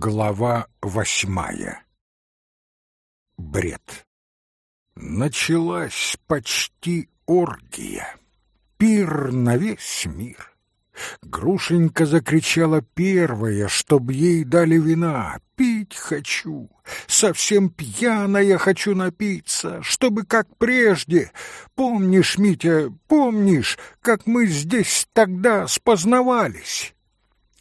Глава восьмая Бред Началась почти оргия, пир на весь мир. Грушенька закричала первая, чтоб ей дали вина. Пить хочу, совсем пьяная хочу напиться, чтобы как прежде. Помнишь, Митя, помнишь, как мы здесь тогда спознавались?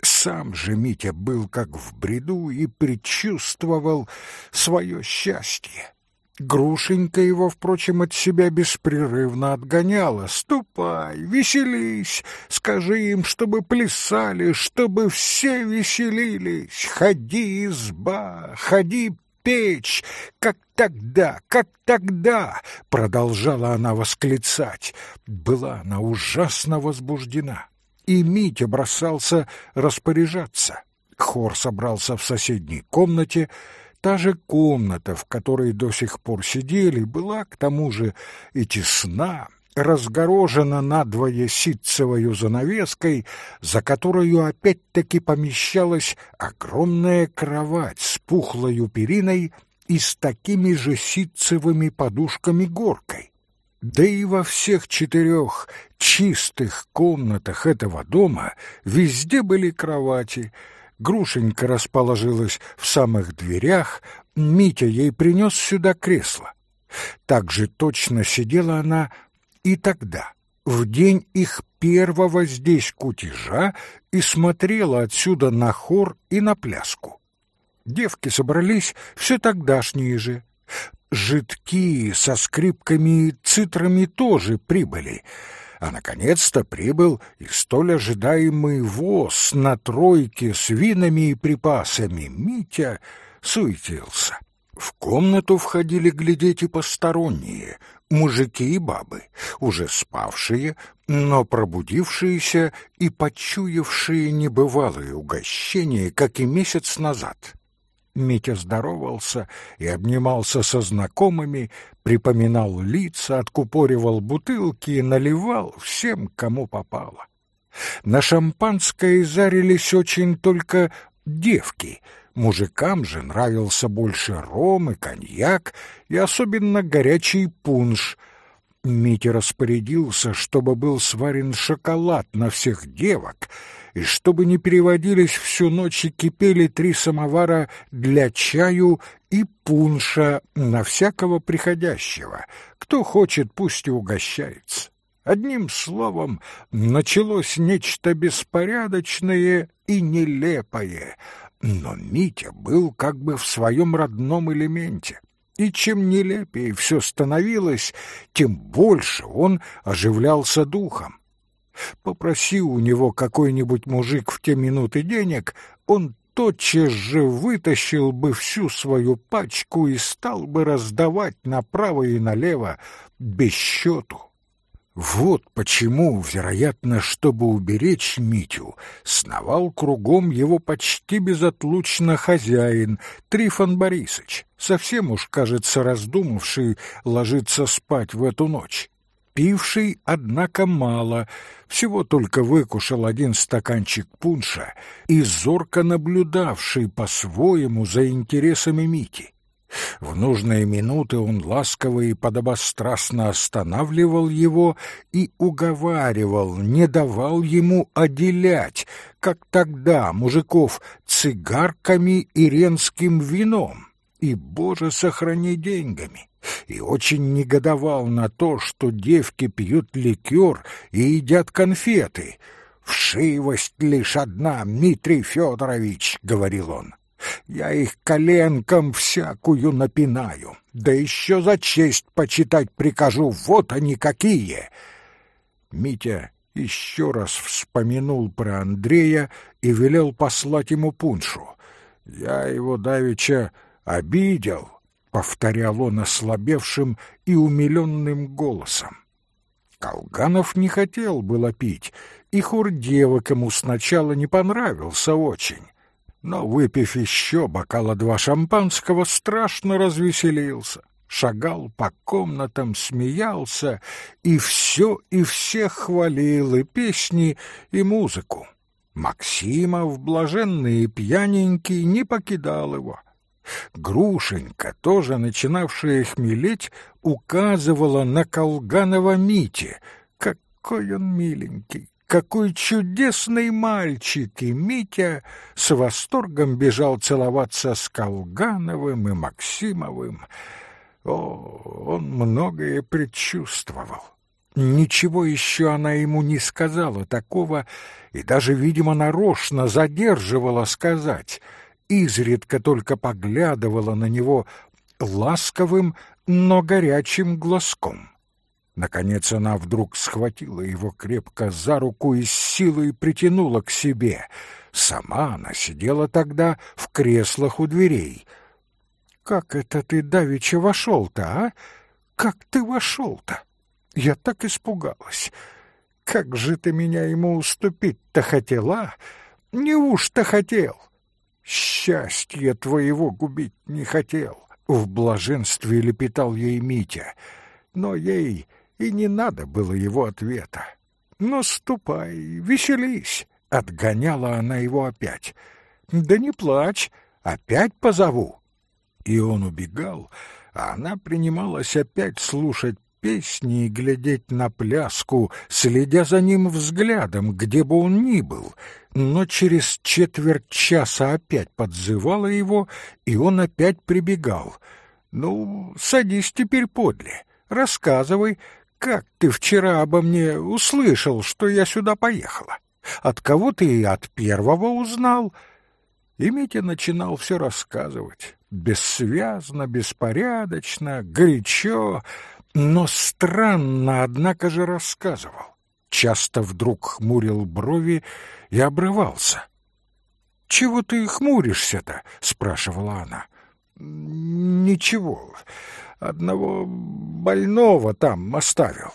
Сам же Митя был как в бреду и предчувствовал свое счастье. Грушенька его, впрочем, от себя беспрерывно отгоняла. «Ступай, веселись, скажи им, чтобы плясали, чтобы все веселились. Ходи, изба, ходи, печь, как тогда, как тогда!» Продолжала она восклицать. Была она ужасно возбуждена и Митя бросался распоряжаться. Хор собрался в соседней комнате. Та же комната, в которой до сих пор сидели, была к тому же и тесна, разгорожена надвое ситцевою занавеской, за которую опять-таки помещалась огромная кровать с пухлою периной и с такими же ситцевыми подушками-горкой. Да и во всех четырех чистых комнатах этого дома везде были кровати. Грушенька расположилась в самых дверях, Митя ей принес сюда кресло. Так же точно сидела она и тогда, в день их первого здесь кутежа, и смотрела отсюда на хор и на пляску. Девки собрались все тогдашние же, жидки со скрипками и цитрами тоже прибыли, а наконец-то прибыл и столь ожидаемый воз на тройке с винами и припасами. Митя суетился. В комнату входили глядеть и посторонние, мужики и бабы, уже спавшие, но пробудившиеся и почуявшие небывалые угощения, как и месяц назад. Митя здоровался и обнимался со знакомыми, припоминал лица, откупоривал бутылки и наливал всем, кому попало. На шампанское зарились очень только девки, мужикам же нравился больше ром и коньяк, и особенно горячий пунш. Митя распорядился, чтобы был сварен шоколад на всех девок — и чтобы не переводились всю ночь и кипели три самовара для чаю и пунша на всякого приходящего. Кто хочет, пусть и угощается. Одним словом, началось нечто беспорядочное и нелепое, но Митя был как бы в своем родном элементе. И чем нелепее все становилось, тем больше он оживлялся духом. Попроси у него какой-нибудь мужик в те минуты денег, он тотчас же вытащил бы всю свою пачку и стал бы раздавать направо и налево без счету. Вот почему, вероятно, чтобы уберечь Митю, сновал кругом его почти безотлучно хозяин Трифон Борисович, совсем уж, кажется, раздумавший ложиться спать в эту ночь. Пивший, однако, мало, всего только выкушал один стаканчик пунша и зорко наблюдавший по-своему за интересами Мити. В нужные минуты он ласково и подобострастно останавливал его и уговаривал, не давал ему отделять, как тогда мужиков цигарками и ренским вином и, боже, сохрани деньгами и очень негодовал на то, что девки пьют ликер и едят конфеты. «Вшивость лишь одна, Дмитрий Федорович», — говорил он. «Я их коленком всякую напинаю, да еще за честь почитать прикажу, вот они какие!» Митя еще раз вспомянул про Андрея и велел послать ему пуншу. «Я его давеча обидел», повторял он ослабевшим и умиленным голосом. Колганов не хотел было пить, и хор девок ему сначала не понравился очень. Но, выпив еще бокала два шампанского, страшно развеселился, шагал по комнатам, смеялся и все и всех хвалил, и песни, и музыку. Максимов, блаженный и пьяненький, не покидал его. Грушенька, тоже начинавшая хмелеть, указывала на Колганова Мите. Какой он миленький, какой чудесный мальчик! И Митя с восторгом бежал целоваться с Колгановым и Максимовым. О, он многое предчувствовал. Ничего еще она ему не сказала такого, и даже, видимо, нарочно задерживала сказать. Изредка только поглядывала на него ласковым, но горячим глазком. Наконец она вдруг схватила его крепко за руку и с силой притянула к себе. Сама она сидела тогда в креслах у дверей. «Как это ты давеча вошел-то, а? Как ты вошел-то?» Я так испугалась. Как же ты меня ему уступить-то хотела? Неужто хотел? Счастье твоего губить не хотел. В блаженстве лепетал ей Митя. Но ей и не надо было его ответа. «Ну, ступай, веселись!» — отгоняла она его опять. «Да не плачь, опять позову!» И он убегал, а она принималась опять слушать песни и глядеть на пляску, следя за ним взглядом, где бы он ни был, но через четверть часа опять подзывала его, и он опять прибегал. «Ну, садись теперь подле, рассказывай, как ты вчера обо мне услышал, что я сюда поехала? От кого ты и от первого узнал?» И Митя начинал все рассказывать, бессвязно, беспорядочно, горячо, но странно, однако же рассказывал. Часто вдруг хмурил брови и обрывался. «Чего ты хмуришься-то?» — спрашивала она. «Ничего, одного больного там оставил.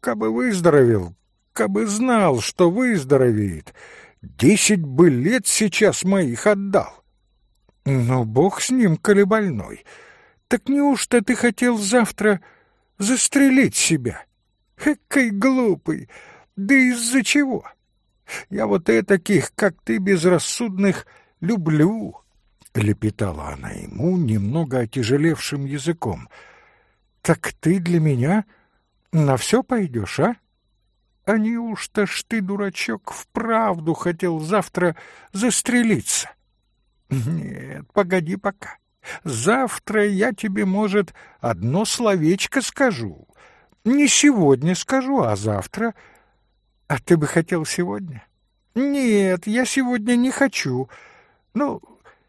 Кабы выздоровел, кабы знал, что выздоровеет, десять бы лет сейчас моих отдал. Но бог с ним, коли больной. Так неужто ты хотел завтра застрелить себя. Экой глупый! Да из-за чего? Я вот и таких, как ты, безрассудных, люблю, — лепетала она ему немного отяжелевшим языком. Так ты для меня на все пойдешь, а? А неужто ж ты, дурачок, вправду хотел завтра застрелиться? Нет, погоди пока. Завтра я тебе, может, одно словечко скажу. Не сегодня скажу, а завтра. А ты бы хотел сегодня? Нет, я сегодня не хочу. Ну,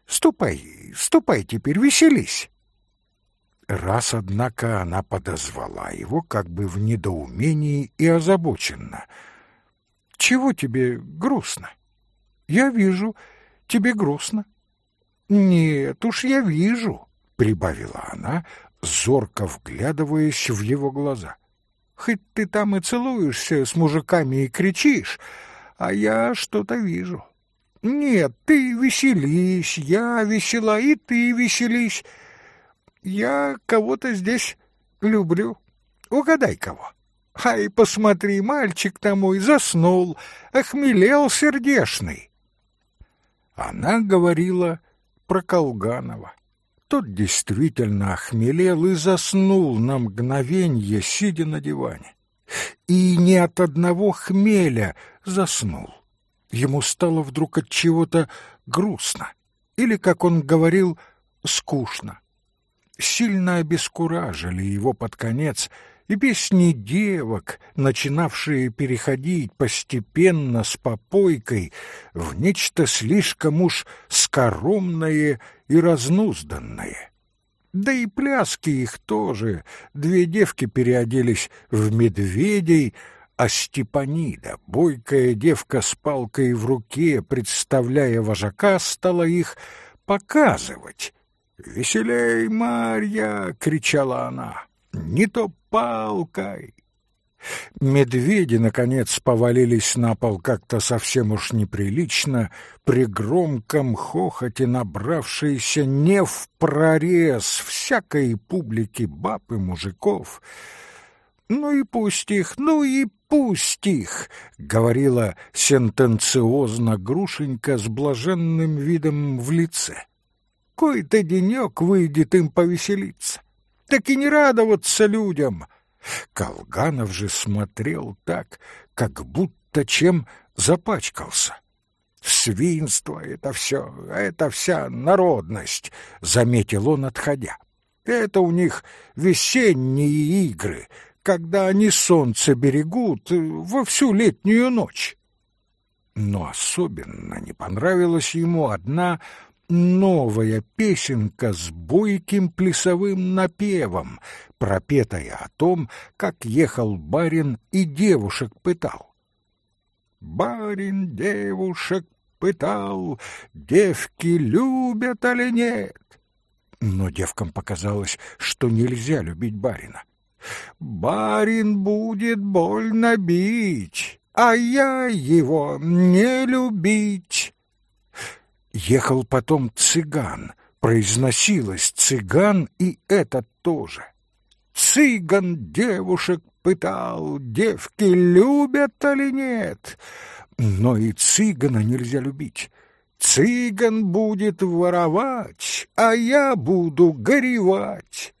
ступай, ступай теперь, веселись. Раз, однако, она подозвала его как бы в недоумении и озабоченно. «Чего тебе грустно?» «Я вижу, тебе грустно. «Нет уж, я вижу», — прибавила она, зорко вглядываясь в его глаза. «Хоть ты там и целуешься с мужиками и кричишь, а я что-то вижу. Нет, ты веселись, я весела, и ты веселись. Я кого-то здесь люблю. Угадай кого. Ай, посмотри, мальчик-то мой заснул, охмелел сердешный». Она говорила про Колганова. Тот действительно охмелел и заснул на мгновенье, сидя на диване. И не от одного хмеля заснул. Ему стало вдруг от чего-то грустно, или, как он говорил, скучно. Сильно обескуражили его под конец — и песни девок, начинавшие переходить постепенно с попойкой в нечто слишком уж скоромное и разнузданное. Да и пляски их тоже. Две девки переоделись в медведей, а Степанида, бойкая девка с палкой в руке, представляя вожака, стала их показывать. «Веселей, Марья!» — кричала она не то палкой. Медведи, наконец, повалились на пол как-то совсем уж неприлично, при громком хохоте набравшейся не в прорез всякой публики баб и мужиков. Ну и пусть их, ну и пусть их!» — говорила сентенциозно Грушенька с блаженным видом в лице. «Кой-то денек выйдет им повеселиться, так и не радоваться людям!» Колганов же смотрел так, как будто чем запачкался. «Свинство это все, это вся народность», — заметил он, отходя. «Это у них весенние игры, когда они солнце берегут во всю летнюю ночь». Но особенно не понравилась ему одна новая песенка с бойким плясовым напевом, пропетая о том, как ехал барин и девушек пытал. Барин девушек пытал, девки любят или нет. Но девкам показалось, что нельзя любить барина. Барин будет больно бить, а я его не любить. Ехал потом цыган, произносилось цыган и этот тоже. Цыган девушек пытал, девки любят или нет. Но и цыгана нельзя любить. Цыган будет воровать, а я буду горевать.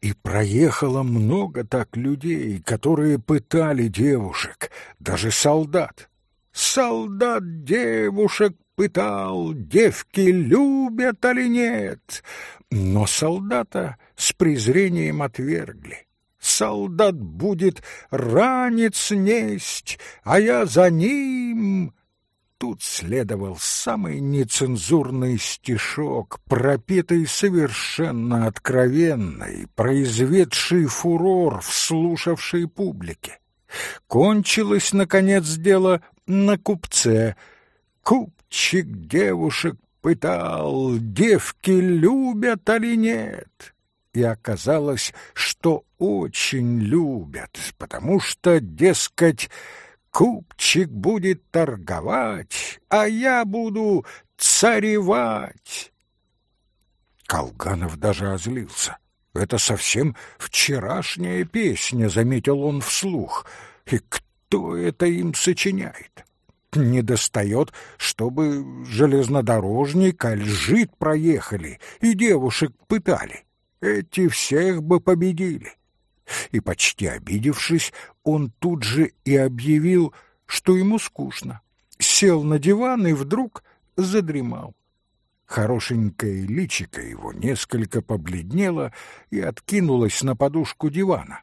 И проехало много так людей, которые пытали девушек, даже солдат. Солдат девушек пытал, девки любят или нет. Но солдата с презрением отвергли солдат будет ранец несть, а я за ним. Тут следовал самый нецензурный стишок, пропитый совершенно откровенной, произведший фурор в слушавшей публике. Кончилось, наконец, дело на купце. Купчик девушек пытал, девки любят или нет и оказалось, что очень любят, потому что, дескать, купчик будет торговать, а я буду царевать. Колганов даже озлился. Это совсем вчерашняя песня, заметил он вслух. И кто это им сочиняет? Не достает, чтобы железнодорожник, аль жид проехали и девушек пытали. Эти всех бы победили. И, почти обидевшись, он тут же и объявил, что ему скучно. Сел на диван и вдруг задремал. Хорошенькое личико его несколько побледнело и откинулось на подушку дивана.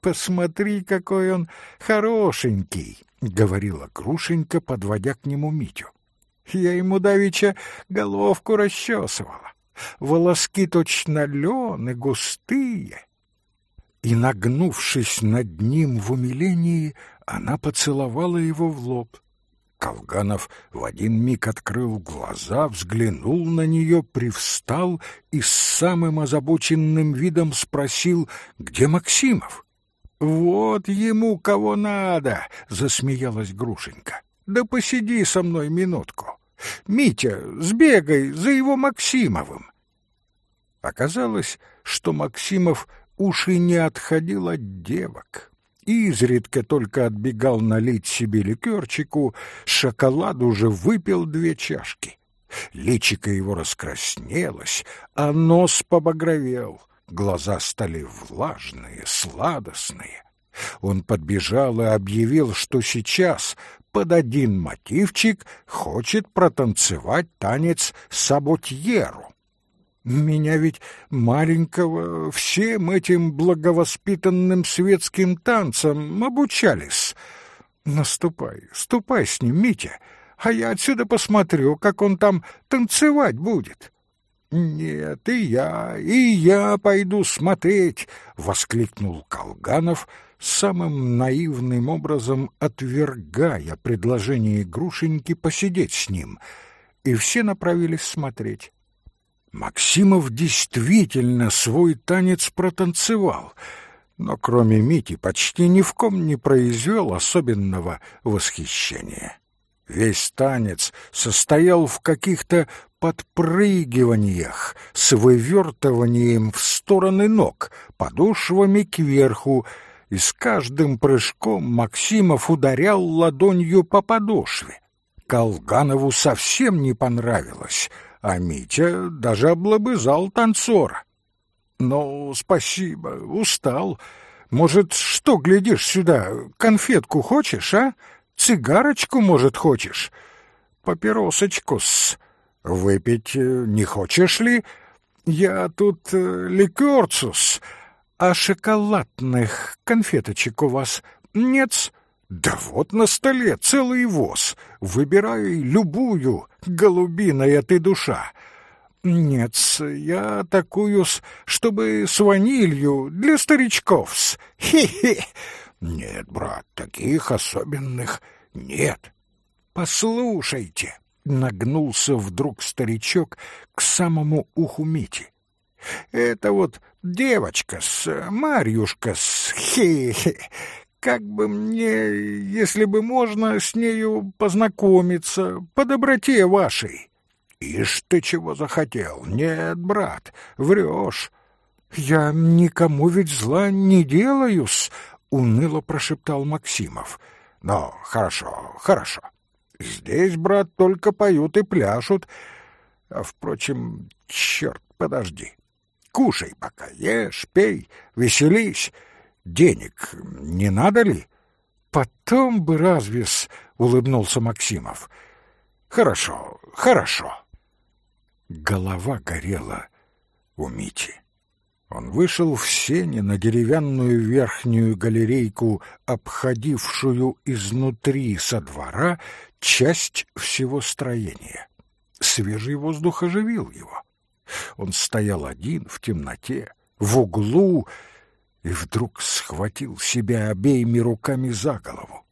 «Посмотри, какой он хорошенький!» — говорила Грушенька, подводя к нему Митю. «Я ему давеча головку расчесывала волоски точно лен и густые. И, нагнувшись над ним в умилении, она поцеловала его в лоб. Колганов в один миг открыл глаза, взглянул на нее, привстал и с самым озабоченным видом спросил, где Максимов. «Вот ему кого надо!» — засмеялась Грушенька. «Да посиди со мной минутку. Митя, сбегай за его Максимовым. Оказалось, что Максимов уж и не отходил от девок. Изредка только отбегал налить себе ликерчику, шоколад уже выпил две чашки. Личико его раскраснелось, а нос побагровел, глаза стали влажные, сладостные. Он подбежал и объявил, что сейчас под один мотивчик хочет протанцевать танец саботьеру. Меня ведь маленького всем этим благовоспитанным светским танцам обучались. Наступай, ступай с ним, Митя, а я отсюда посмотрю, как он там танцевать будет. Нет, и я, и я пойду смотреть, воскликнул Колганов, самым наивным образом отвергая предложение Грушеньки посидеть с ним, и все направились смотреть. Максимов действительно свой танец протанцевал, но кроме Мити почти ни в ком не произвел особенного восхищения. Весь танец состоял в каких-то подпрыгиваниях с вывертыванием в стороны ног, подошвами кверху, и с каждым прыжком Максимов ударял ладонью по подошве. Колганову совсем не понравилось, а Митя даже облобызал танцора. «Ну, спасибо, устал. Может, что глядишь сюда, конфетку хочешь, а? Цигарочку, может, хочешь? Папиросочку-с. Выпить э, не хочешь ли? Я тут э, ликерцус. А шоколадных конфеточек у вас нет Да вот на столе целый воз. Выбирай любую, голубиная ты душа. Нет, я такую, чтобы с ванилью для старичков-с. Хе-хе. Нет, брат, таких особенных нет. Послушайте, нагнулся вдруг старичок к самому уху Мити. Это вот девочка с Марьюшка с хе-хе. Как бы мне, если бы можно, с нею познакомиться по доброте вашей. Ишь ты чего захотел? Нет, брат, врешь. Я никому ведь зла не делаю-с, уныло прошептал Максимов. Ну, хорошо, хорошо. Здесь, брат, только поют и пляшут. А, впрочем, черт, подожди. Кушай пока, ешь, пей, веселись. Денег не надо ли? Потом бы разве-с, улыбнулся Максимов. Хорошо, хорошо. Голова горела у Мити. Он вышел в сене на деревянную верхнюю галерейку, обходившую изнутри со двора часть всего строения. Свежий воздух оживил его. Он стоял один в темноте, в углу, и вдруг схватил себя обеими руками за голову.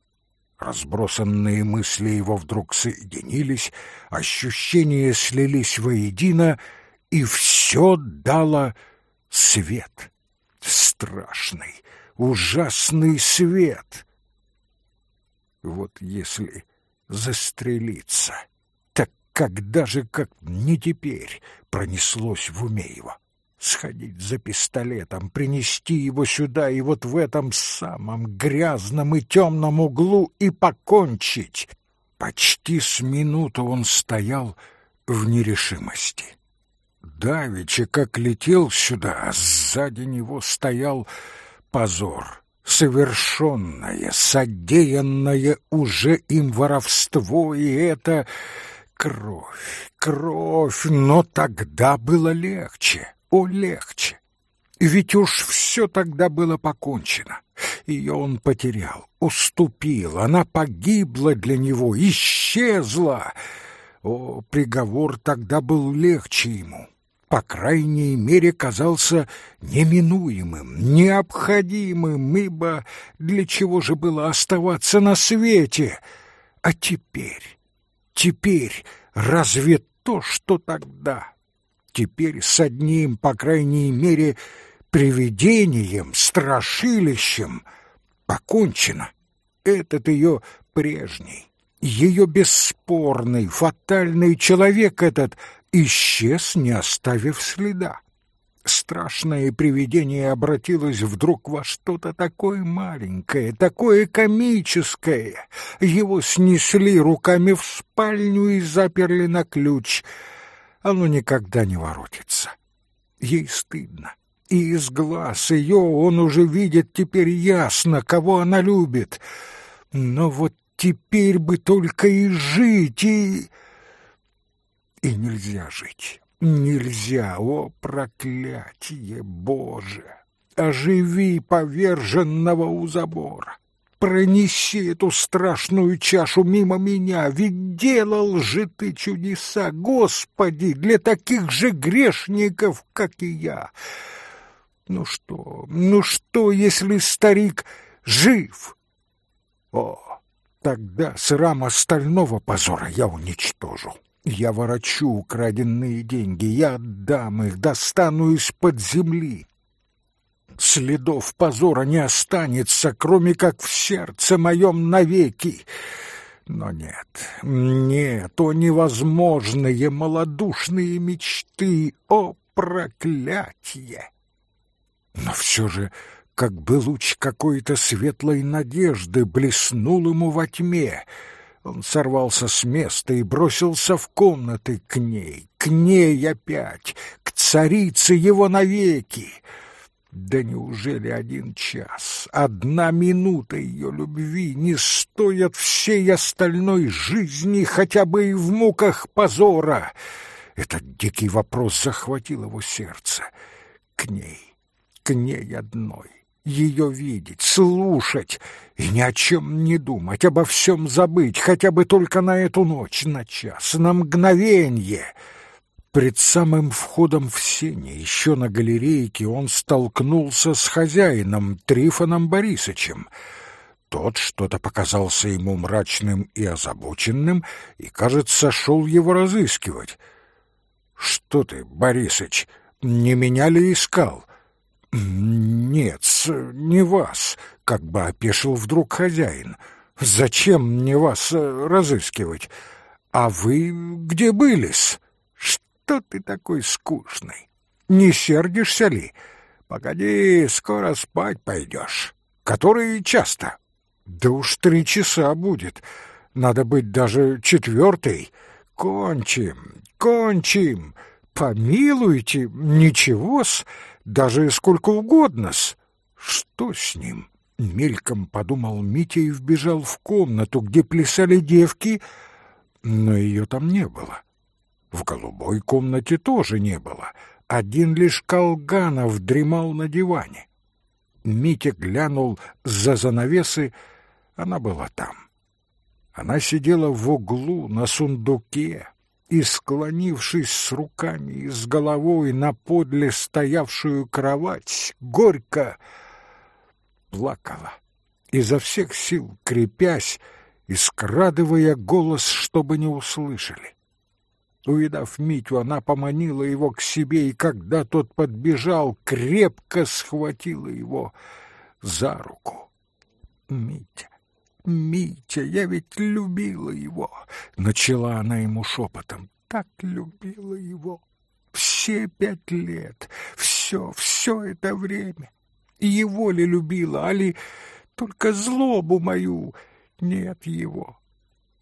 Разбросанные мысли его вдруг соединились, ощущения слились воедино, и все дало свет. Страшный, ужасный свет. Вот если застрелиться, так когда же, как не теперь, пронеслось в уме его? Сходить за пистолетом, принести его сюда и вот в этом самом грязном и темном углу и покончить. Почти с минуту он стоял в нерешимости. Давича, как летел сюда, а сзади него стоял позор, совершенное, содеянное уже им воровство, и это кровь, кровь, но тогда было легче о, легче. Ведь уж все тогда было покончено. Ее он потерял, уступил, она погибла для него, исчезла. О, приговор тогда был легче ему. По крайней мере, казался неминуемым, необходимым, ибо для чего же было оставаться на свете? А теперь, теперь разве то, что тогда теперь с одним, по крайней мере, привидением, страшилищем покончено. Этот ее прежний, ее бесспорный, фатальный человек этот исчез, не оставив следа. Страшное привидение обратилось вдруг во что-то такое маленькое, такое комическое. Его снесли руками в спальню и заперли на ключ — оно никогда не воротится. Ей стыдно. И из глаз ее он уже видит теперь ясно, кого она любит. Но вот теперь бы только и жить, и... И нельзя жить. Нельзя, о проклятие Боже! Оживи поверженного у забора пронеси эту страшную чашу мимо меня, ведь делал же ты чудеса, Господи, для таких же грешников, как и я. Ну что, ну что, если старик жив? О, тогда срам остального позора я уничтожу. Я ворочу украденные деньги, я отдам их, достану из-под земли. Следов позора не останется, кроме как в сердце моем навеки. Но нет, нет, о невозможные малодушные мечты, о проклятие! Но все же как бы луч какой-то светлой надежды блеснул ему во тьме. Он сорвался с места и бросился в комнаты к ней, к ней опять, к царице его навеки. Да неужели один час, одна минута ее любви не стоят всей остальной жизни, хотя бы и в муках позора? Этот дикий вопрос захватил его сердце. К ней, к ней одной ее видеть, слушать и ни о чем не думать, обо всем забыть, хотя бы только на эту ночь, на час, на мгновенье. Пред самым входом в сене, еще на галерейке, он столкнулся с хозяином Трифоном Борисычем. Тот что-то показался ему мрачным и озабоченным, и, кажется, шел его разыскивать. «Что ты, Борисыч, не меня ли искал?» «Нет, не вас», — как бы опешил вдруг хозяин. «Зачем мне вас э, разыскивать? А вы где были-с? Что ты такой скучный? Не сердишься ли? Погоди, скоро спать пойдешь. Который часто?» «Да уж три часа будет. Надо быть даже четвертый. Кончим, кончим. Помилуйте, ничего-с» даже сколько угодно-с. Что с ним? Мельком подумал Митя и вбежал в комнату, где плясали девки, но ее там не было. В голубой комнате тоже не было. Один лишь Колганов дремал на диване. Митя глянул за занавесы, она была там. Она сидела в углу на сундуке, и, склонившись с руками и с головой на подле стоявшую кровать, горько плакала, изо всех сил крепясь и скрадывая голос, чтобы не услышали. Увидав Митю, она поманила его к себе, и когда тот подбежал, крепко схватила его за руку. Митя, Митя, я ведь любила его, начала она ему шепотом. Так любила его. Все пять лет, все, все это время. Его ли любила, али только злобу мою? Нет его.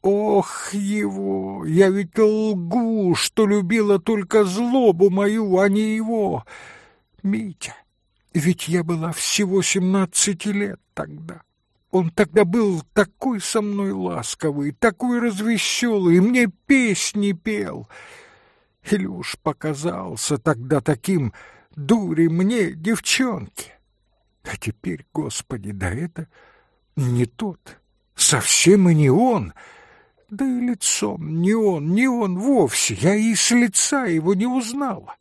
Ох, его! Я ведь лгу, что любила только злобу мою, а не его. Митя, ведь я была всего семнадцати лет тогда. Он тогда был такой со мной ласковый, такой развеселый, мне песни пел. Уж показался тогда таким дури мне, девчонке. А теперь, Господи, да это не тот, совсем и не он. Да и лицом не он, не он вовсе, я и с лица его не узнала.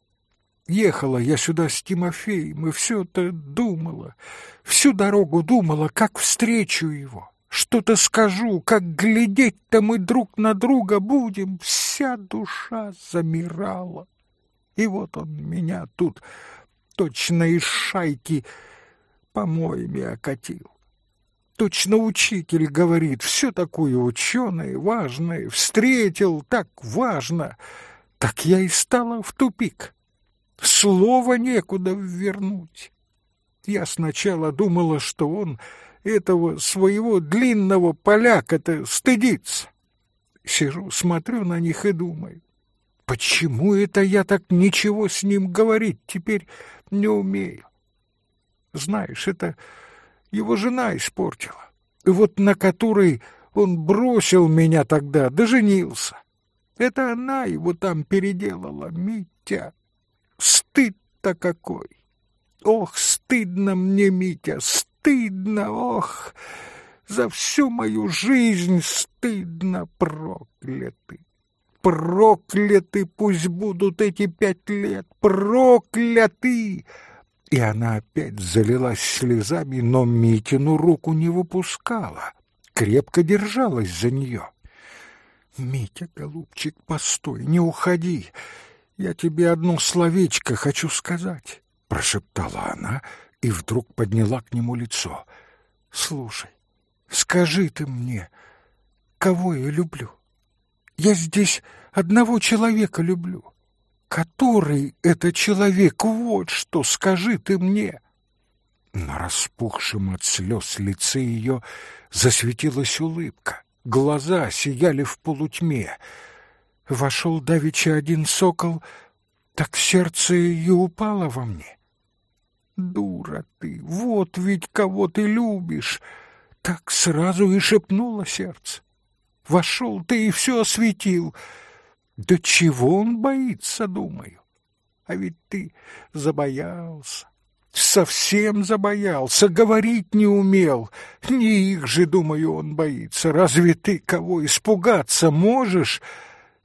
Ехала я сюда с Тимофеем и все это думала, всю дорогу думала, как встречу его. Что-то скажу, как глядеть-то мы друг на друга будем. Вся душа замирала. И вот он меня тут точно из шайки помоями окатил. Точно учитель говорит, все такое ученое, важное, встретил так важно. Так я и стала в тупик. Слова некуда вернуть. Я сначала думала, что он этого своего длинного поляка-то стыдится. Сижу, смотрю на них и думаю, почему это я так ничего с ним говорить теперь не умею? Знаешь, это его жена испортила, и вот на которой он бросил меня тогда, да женился. Это она его там переделала, Митя. Стыд-то какой! Ох, стыдно мне, Митя, стыдно, ох! За всю мою жизнь стыдно, прокляты! Прокляты пусть будут эти пять лет! Прокляты! И она опять залилась слезами, но Митину руку не выпускала, крепко держалась за нее. «Митя, голубчик, постой, не уходи!» Я тебе одно словечко хочу сказать, прошептала она и вдруг подняла к нему лицо. Слушай, скажи ты мне, кого я люблю? Я здесь одного человека люблю. Который это человек? Вот что скажи ты мне. На распухшем от слез лице ее засветилась улыбка, глаза сияли в полутьме. Вошел давеча один сокол, так сердце и упало во мне. Дура ты, вот ведь кого ты любишь! Так сразу и шепнуло сердце. Вошел ты и все осветил. Да чего он боится, думаю? А ведь ты забоялся, совсем забоялся, говорить не умел. Не их же, думаю, он боится. Разве ты кого испугаться можешь?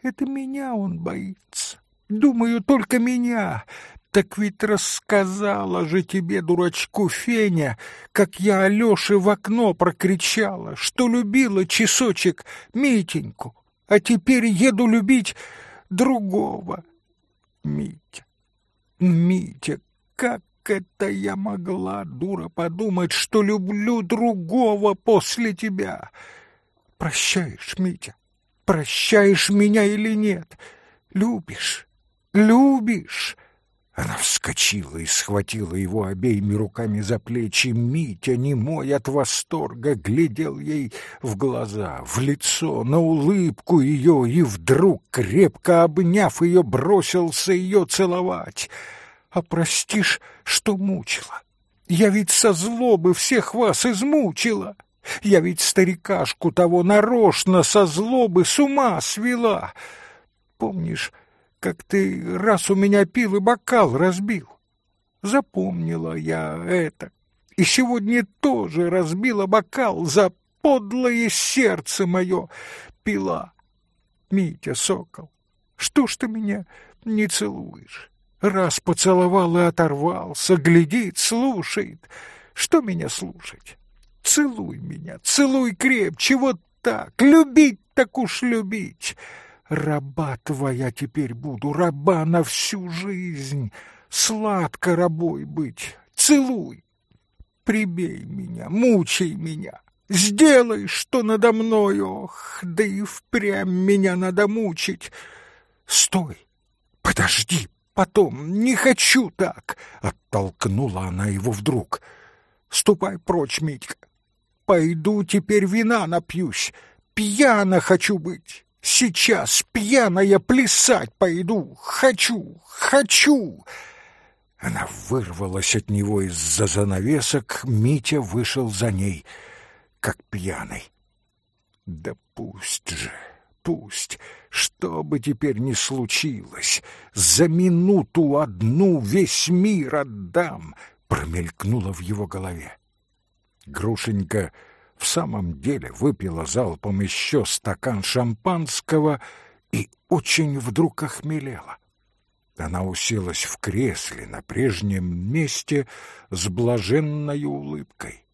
Это меня он боится. Думаю, только меня. Так ведь рассказала же тебе, дурачку Феня, как я Алёше в окно прокричала, что любила часочек Митеньку, а теперь еду любить другого. Митя, Митя, как это я могла, дура, подумать, что люблю другого после тебя? Прощаешь, Митя, прощаешь меня или нет? Любишь, любишь?» Она вскочила и схватила его обеими руками за плечи. Митя, немой от восторга, глядел ей в глаза, в лицо, на улыбку ее, и вдруг, крепко обняв ее, бросился ее целовать. «А простишь, что мучила? Я ведь со злобы всех вас измучила!» Я ведь старикашку того нарочно со злобы с ума свела. Помнишь, как ты раз у меня пил и бокал разбил. Запомнила я это. И сегодня тоже разбила бокал за подлое сердце мое пила. Митя, сокол, что ж ты меня не целуешь? Раз поцеловал и оторвался, глядит, слушает. Что меня слушать? Целуй меня, целуй крепче, вот так. Любить так уж любить. Раба твоя теперь буду, раба на всю жизнь. Сладко рабой быть, целуй. Прибей меня, мучай меня, сделай, что надо мной, ох, да и впрямь меня надо мучить. Стой, подожди, потом, не хочу так, оттолкнула она его вдруг. Ступай прочь, Митька, пойду теперь вина напьюсь, пьяна хочу быть. Сейчас пьяная плясать пойду. Хочу, хочу!» Она вырвалась от него из-за занавесок, Митя вышел за ней, как пьяный. «Да пусть же, пусть, что бы теперь ни случилось, за минуту одну весь мир отдам!» промелькнуло в его голове. Грушенька в самом деле выпила залпом еще стакан шампанского и очень вдруг охмелела. Она уселась в кресле на прежнем месте с блаженной улыбкой.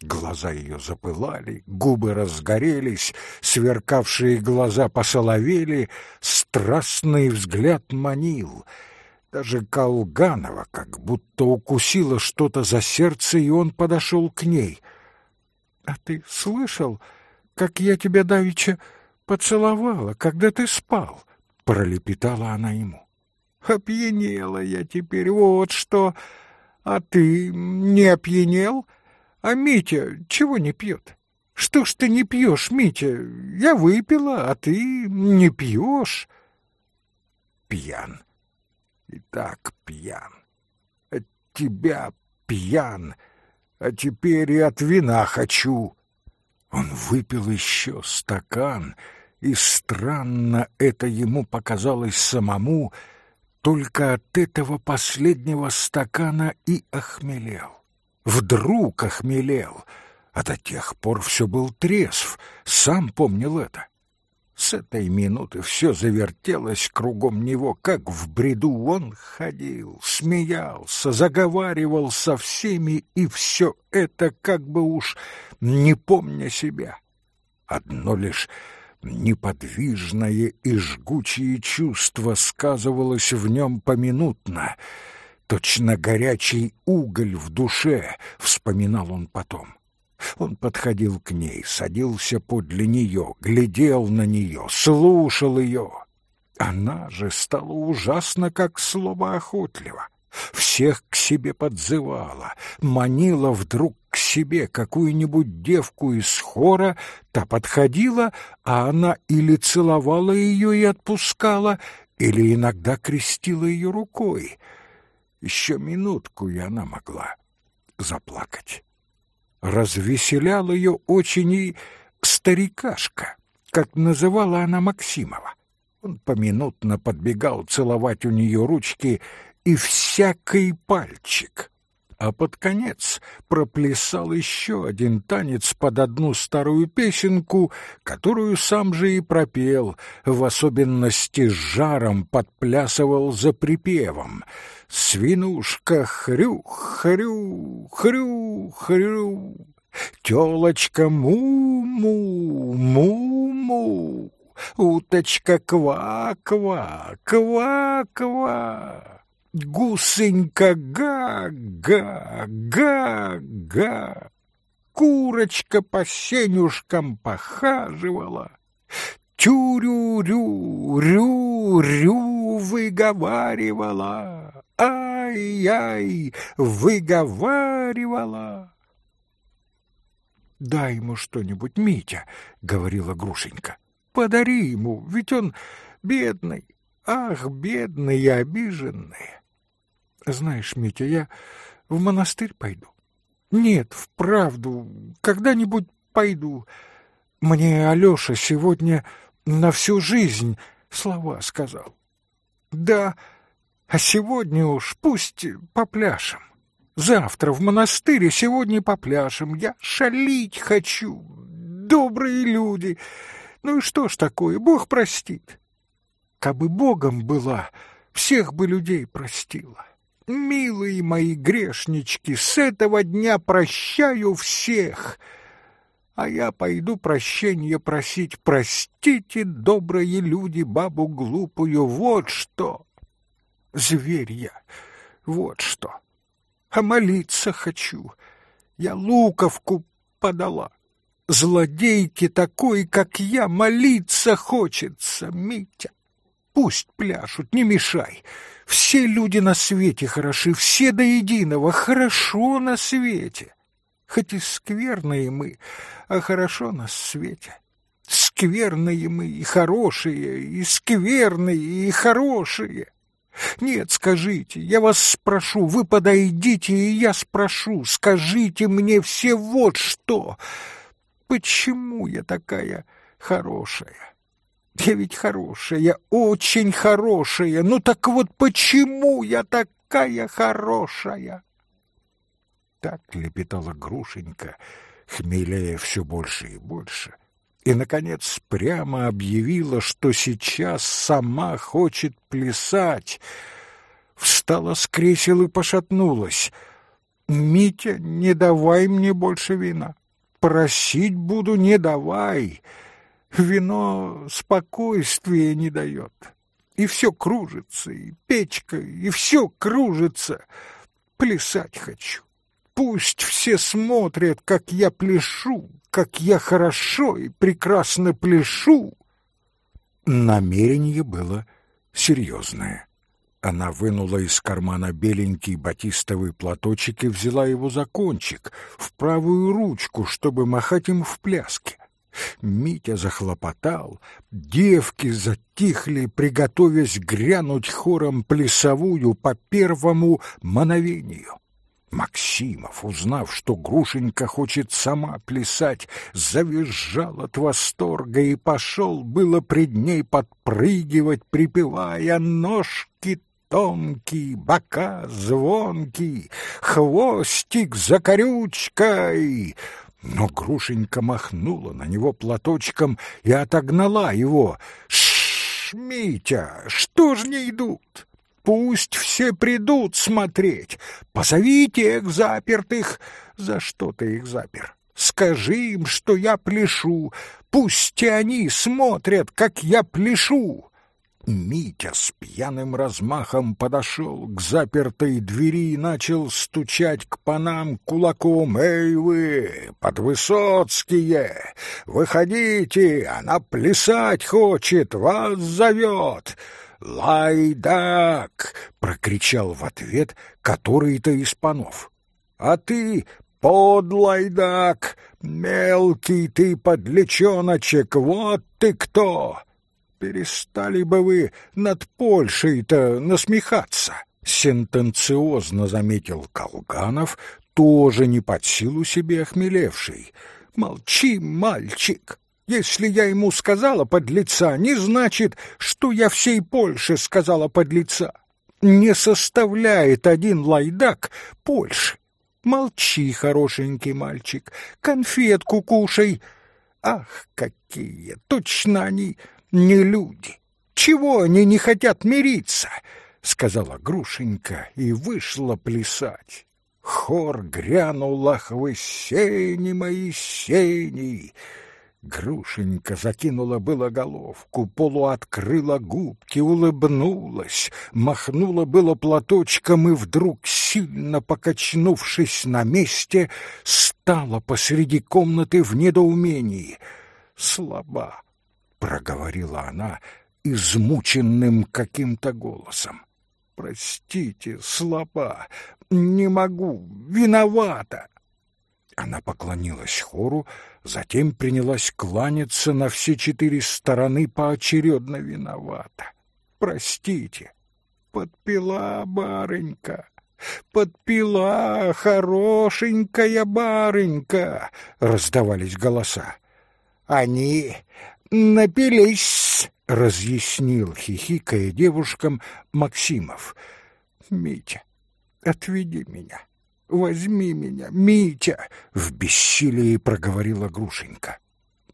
Глаза ее запылали, губы разгорелись, сверкавшие глаза посоловели, страстный взгляд манил. Даже Колганова как будто укусила что-то за сердце, и он подошел к ней — а ты слышал, как я тебя давеча поцеловала, когда ты спал? Пролепетала она ему. Опьянела я теперь, вот что. А ты не опьянел? А Митя чего не пьет? Что ж ты не пьешь, Митя? Я выпила, а ты не пьешь. Пьян. И так пьян. От тебя пьян а теперь и от вина хочу. Он выпил еще стакан, и странно это ему показалось самому, только от этого последнего стакана и охмелел. Вдруг охмелел, а до тех пор все был трезв, сам помнил это. С этой минуты все завертелось кругом него, как в бреду он ходил, смеялся, заговаривал со всеми, и все это как бы уж не помня себя. Одно лишь неподвижное и жгучее чувство сказывалось в нем поминутно. Точно горячий уголь в душе, вспоминал он потом. Он подходил к ней, садился подле нее, глядел на нее, слушал ее. Она же стала ужасно как слово охотлива. всех к себе подзывала, манила вдруг к себе какую-нибудь девку из хора, та подходила, а она или целовала ее и отпускала, или иногда крестила ее рукой. Еще минутку, и она могла заплакать. Развеселял ее очень и старикашка, как называла она Максимова. Он поминутно подбегал целовать у нее ручки и всякий пальчик. А под конец проплясал еще один танец под одну старую песенку, которую сам же и пропел, в особенности с жаром подплясывал за припевом. «Свинушка хрю, хрю, хрю, хрю, тёлочка му-му, му-му, уточка ква-ква, ква-ква». Гусенька га-га-га-га. Курочка по сенюшкам похаживала. Тюрю-рю-рю-рю выговаривала. Ай-яй, выговаривала. «Дай ему что-нибудь, Митя», — говорила Грушенька. «Подари ему, ведь он бедный. Ах, бедный и обиженный. Знаешь, Митя, я в монастырь пойду. Нет, вправду, когда-нибудь пойду. Мне Алёша сегодня на всю жизнь слова сказал. Да, а сегодня уж пусть попляшем. Завтра в монастыре, сегодня попляшем. Я шалить хочу. Добрые люди. Ну и что ж такое, Бог простит. Кабы Богом была, всех бы людей простила. Милые мои грешнички, с этого дня прощаю всех. А я пойду прощения просить. Простите, добрые люди, бабу глупую, вот что. Зверь я, вот что. А молиться хочу. Я луковку подала. Злодейке такой, как я, молиться хочется, Митя. Пусть пляшут, не мешай. Все люди на свете хороши, все до единого, хорошо на свете. Хоть и скверные мы, а хорошо на свете. Скверные мы и хорошие, и скверные, и хорошие. Нет, скажите, я вас спрошу, вы подойдите, и я спрошу, скажите мне все вот что. Почему я такая хорошая? Я ведь хорошая, очень хорошая. Ну так вот почему я такая хорошая? Так лепетала Грушенька, хмелея все больше и больше, и, наконец, прямо объявила, что сейчас сама хочет плясать. Встала с кресел и пошатнулась. «Митя, не давай мне больше вина. Просить буду, не давай». Вино спокойствия не дает. И все кружится, и печка, и все кружится. Плясать хочу. Пусть все смотрят, как я пляшу, как я хорошо и прекрасно пляшу. Намерение было серьезное. Она вынула из кармана беленький батистовый платочек и взяла его за кончик, в правую ручку, чтобы махать им в пляске. Митя захлопотал, девки затихли, приготовясь грянуть хором плясовую по первому мановению. Максимов, узнав, что Грушенька хочет сама плясать, завизжал от восторга и пошел было пред ней подпрыгивать, припевая ножки тонкий, бока звонкий, хвостик за корючкой. Но Грушенька махнула на него платочком и отогнала его. «Ш, Митя, что ж не идут? Пусть все придут смотреть. Позовите их запертых. За что ты их запер? Скажи им, что я пляшу. Пусть они смотрят, как я пляшу. Митя с пьяным размахом подошел к запертой двери и начал стучать к панам кулаком. «Эй вы, подвысоцкие! Выходите, она плясать хочет, вас зовет! «Лайдак!» — прокричал в ответ который-то из панов. «А ты, подлайдак, мелкий ты подлечоночек, вот ты кто! Перестали бы вы над Польшей-то насмехаться!» Сентенциозно заметил Колганов, тоже не под силу себе охмелевший. «Молчи, мальчик! Если я ему сказала подлеца, не значит, что я всей Польше сказала подлеца. Не составляет один лайдак Польши. Молчи, хорошенький мальчик, конфетку кушай. Ах, какие! Точно они не люди! Чего они не хотят мириться? Сказала Грушенька и вышла плясать. Хор грянул, ах вы, сени мои, сени! Грушенька закинула было головку, полуоткрыла губки, улыбнулась, махнула было платочком и вдруг, сильно покачнувшись на месте, стала посреди комнаты в недоумении. «Слаба», — проговорила она измученным каким-то голосом. «Простите, слаба, не могу, виновата». Она поклонилась хору, затем принялась кланяться на все четыре стороны поочередно виновата. «Простите, подпила барынька, подпила хорошенькая барынька!» — раздавались голоса. «Они напились!» — разъяснил, хихикая девушкам, Максимов. «Митя, отведи меня!» Возьми меня, Митя!» — в бессилии проговорила Грушенька.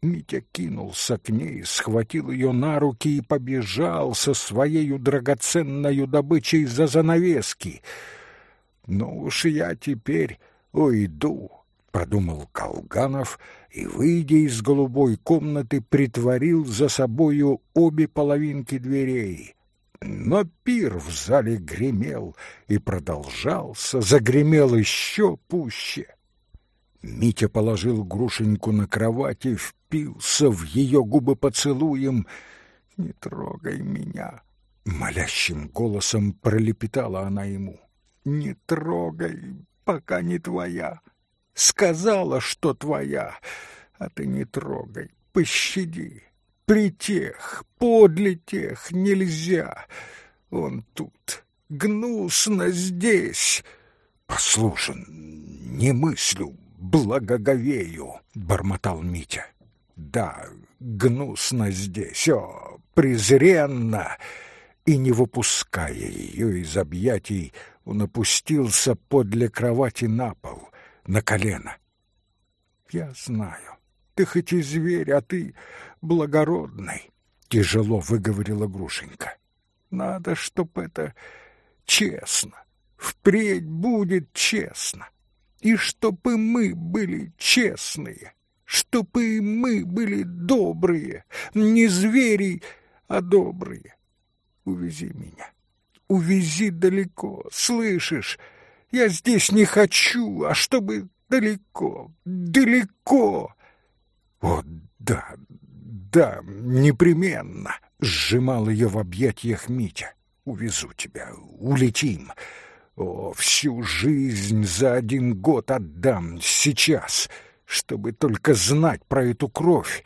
Митя кинулся к ней, схватил ее на руки и побежал со своей драгоценной добычей за занавески. «Ну уж я теперь уйду», — подумал Колганов, и, выйдя из голубой комнаты, притворил за собою обе половинки дверей. Но пир в зале гремел и продолжался, загремел еще пуще. Митя положил Грушеньку на кровать и впился в ее губы поцелуем. «Не трогай меня!» — молящим голосом пролепетала она ему. «Не трогай, пока не твоя. Сказала, что твоя, а ты не трогай, пощади при тех, подле тех нельзя. Он тут, гнусно здесь. Послушан, не мыслю, благоговею, — бормотал Митя. Да, гнусно здесь, о, презренно! И, не выпуская ее из объятий, он опустился подле кровати на пол, на колено. Я знаю, ты хоть и зверь, а ты благородный, — тяжело выговорила Грушенька. Надо, чтоб это честно, впредь будет честно. И чтоб и мы были честные, чтоб и мы были добрые, не звери, а добрые. Увези меня, увези далеко, слышишь? Я здесь не хочу, а чтобы далеко, далеко. О, да, да, непременно!» — сжимал ее в объятиях Митя. «Увезу тебя, улетим. О, всю жизнь за один год отдам сейчас, чтобы только знать про эту кровь».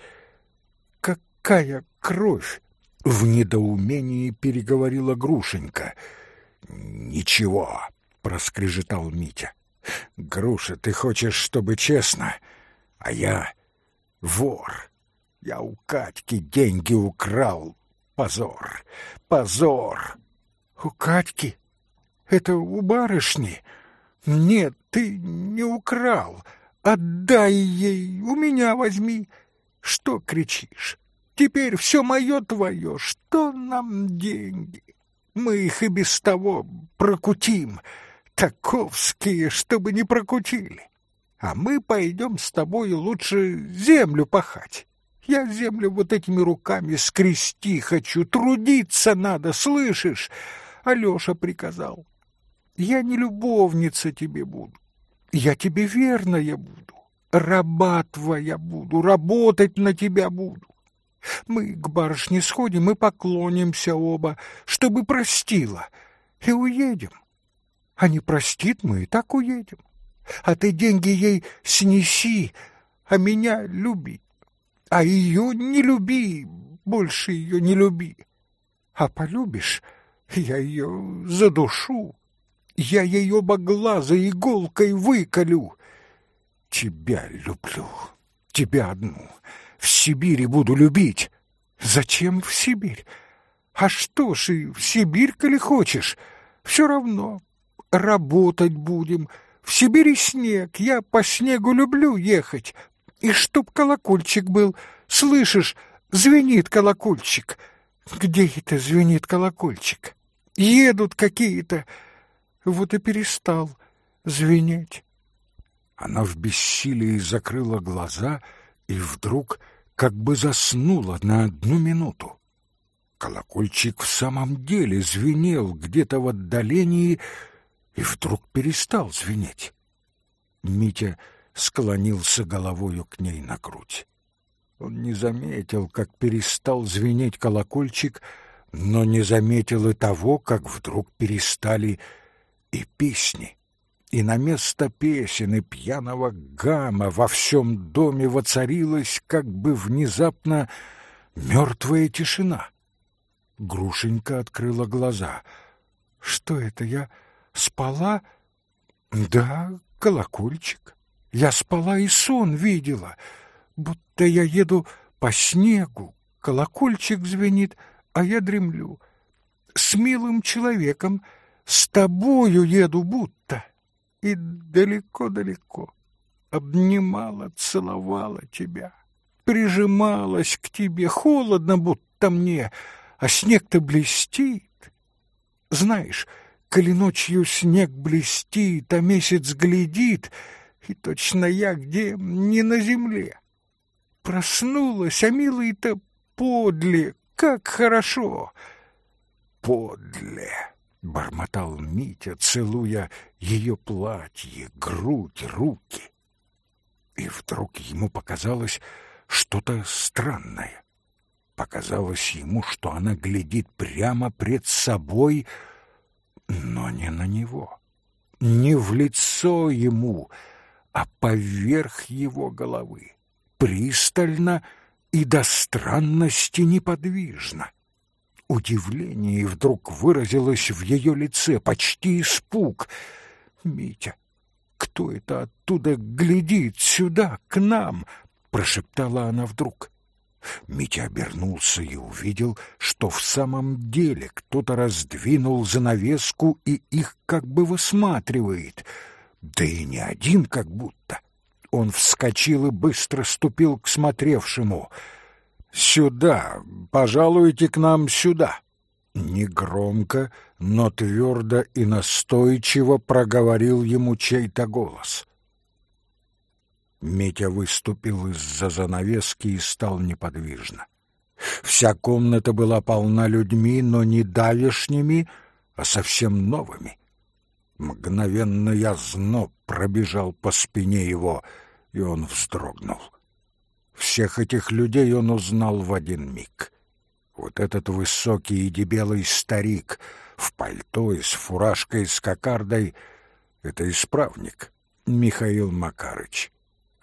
«Какая кровь?» — в недоумении переговорила Грушенька. «Ничего», — проскрежетал Митя. «Груша, ты хочешь, чтобы честно, а я вор». Я у Катьки деньги украл. Позор, позор. У Катьки? Это у барышни? Нет, ты не украл. Отдай ей, у меня возьми. Что кричишь? Теперь все мое твое. Что нам деньги? Мы их и без того прокутим. Таковские, чтобы не прокутили. А мы пойдем с тобой лучше землю пахать. Я землю вот этими руками скрести хочу, трудиться надо, слышишь? Алёша приказал. Я не любовница тебе буду, я тебе верная буду, раба твоя буду, работать на тебя буду. Мы к барышне сходим и поклонимся оба, чтобы простила, и уедем. А не простит, мы и так уедем. А ты деньги ей снеси, а меня люби. А ее не люби, больше ее не люби. А полюбишь, я ее задушу. Я ее глаза иголкой выколю. Тебя люблю, тебя одну. В Сибири буду любить. Зачем в Сибирь? А что ж и в Сибирь, коли хочешь, все равно. Работать будем. В Сибири снег, я по снегу люблю ехать. И чтоб колокольчик был, слышишь, звенит колокольчик. Где это звенит колокольчик? Едут какие-то. Вот и перестал звенеть. Она в бессилии закрыла глаза и вдруг как бы заснула на одну минуту. Колокольчик в самом деле звенел где-то в отдалении и вдруг перестал звенеть. Митя склонился головою к ней на грудь. Он не заметил, как перестал звенеть колокольчик, но не заметил и того, как вдруг перестали и песни. И на место песен и пьяного гамма во всем доме воцарилась как бы внезапно мертвая тишина. Грушенька открыла глаза. «Что это, я спала?» «Да, колокольчик. Я спала и сон видела, будто я еду по снегу, колокольчик звенит, а я дремлю. С милым человеком, с тобою еду будто, и далеко-далеко обнимала, целовала тебя, прижималась к тебе, холодно будто мне, а снег-то блестит. Знаешь, коли ночью снег блестит, а месяц глядит, и точно я где не на земле. Проснулась, а милый-то подле, как хорошо. Подле, бормотал Митя, целуя ее платье, грудь, руки. И вдруг ему показалось что-то странное. Показалось ему, что она глядит прямо пред собой, но не на него, не в лицо ему, а поверх его головы, пристально и до странности неподвижно. Удивление вдруг выразилось в ее лице, почти испуг. «Митя, кто это оттуда глядит сюда, к нам?» — прошептала она вдруг. Митя обернулся и увидел, что в самом деле кто-то раздвинул занавеску и их как бы высматривает. Да и не один как будто. Он вскочил и быстро ступил к смотревшему. «Сюда! Пожалуйте к нам сюда!» Негромко, но твердо и настойчиво проговорил ему чей-то голос. Митя выступил из-за занавески и стал неподвижно. Вся комната была полна людьми, но не давешними, а совсем новыми. Мгновенно я зноб пробежал по спине его, и он вздрогнул. Всех этих людей он узнал в один миг. Вот этот высокий и дебелый старик в пальто и с фуражкой с кокардой — это исправник Михаил Макарыч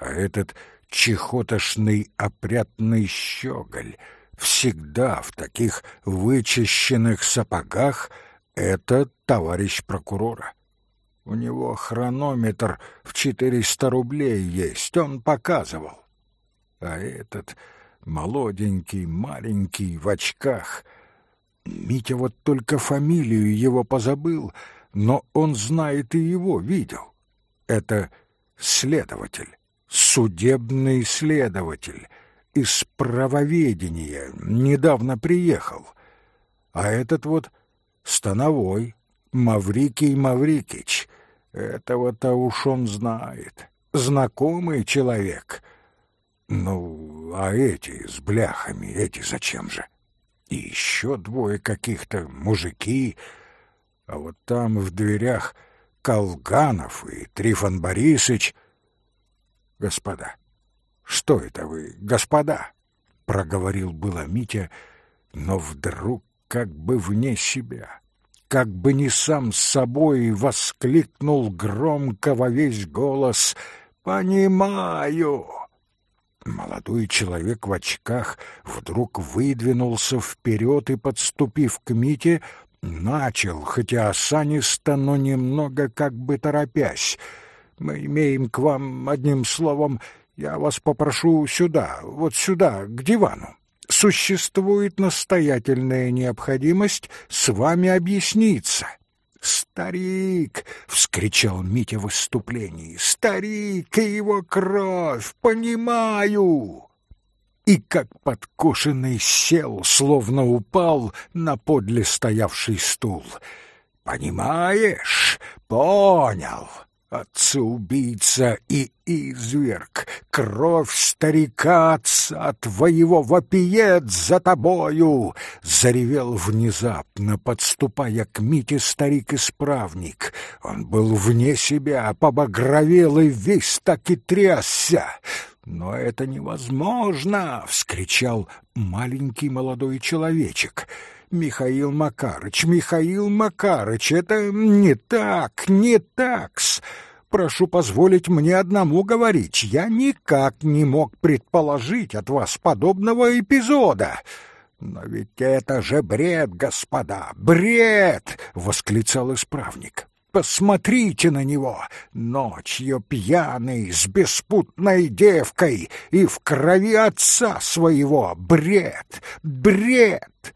а этот чехотошный опрятный щеголь всегда в таких вычищенных сапогах — это товарищ прокурора. У него хронометр в четыреста рублей есть, он показывал. А этот молоденький, маленький, в очках. Митя вот только фамилию его позабыл, но он знает и его видел. Это следователь судебный следователь из правоведения недавно приехал, а этот вот становой Маврикий Маврикич. Этого-то уж он знает, знакомый человек. Ну, а эти с бляхами, эти зачем же? И еще двое каких-то мужики, а вот там в дверях Колганов и Трифон Борисыч — Господа, что это вы, господа? — проговорил было Митя, но вдруг как бы вне себя, как бы не сам с собой воскликнул громко во весь голос «Понимаю!» Молодой человек в очках вдруг выдвинулся вперед и, подступив к Мите, начал, хотя осанисто, но немного как бы торопясь. «Мы имеем к вам, одним словом, я вас попрошу сюда, вот сюда, к дивану. Существует настоятельная необходимость с вами объясниться». «Старик!» — вскричал Митя в выступлении. «Старик и его кровь! Понимаю!» И как подкошенный сел, словно упал на подле стоявший стул. «Понимаешь? Понял!» Отца-убийца и изверг, кровь старика отца твоего вопиет за тобою!» Заревел внезапно, подступая к Мите старик-исправник. Он был вне себя, побагровел и весь так и трясся. «Но это невозможно!» — вскричал маленький молодой человечек — Михаил Макарыч, Михаил Макарыч, это не так, не такс. Прошу позволить мне одному говорить. Я никак не мог предположить от вас подобного эпизода. Но ведь это же бред, господа, бред, восклицал исправник. Посмотрите на него, ночью пьяный, с беспутной девкой и в крови отца своего. Бред, бред!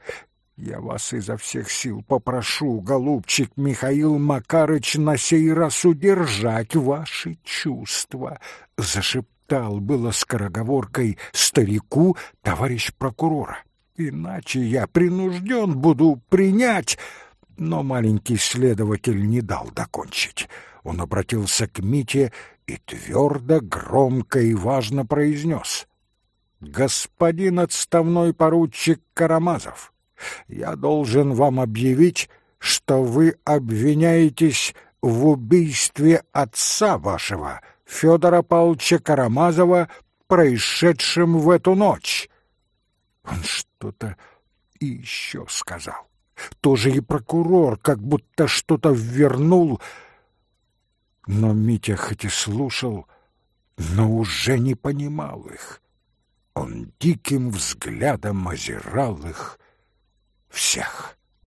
Я вас изо всех сил попрошу, голубчик Михаил Макарыч, на сей раз удержать ваши чувства, — зашептал было скороговоркой старику товарищ прокурора. Иначе я принужден буду принять... Но маленький следователь не дал докончить. Он обратился к Мите и твердо, громко и важно произнес. «Господин отставной поручик Карамазов!» Я должен вам объявить, что вы обвиняетесь в убийстве отца вашего, Федора Павловича Карамазова, происшедшем в эту ночь. Он что-то еще сказал. Тоже и прокурор как будто что-то ввернул. Но Митя хоть и слушал, но уже не понимал их. Он диким взглядом озирал их, всех.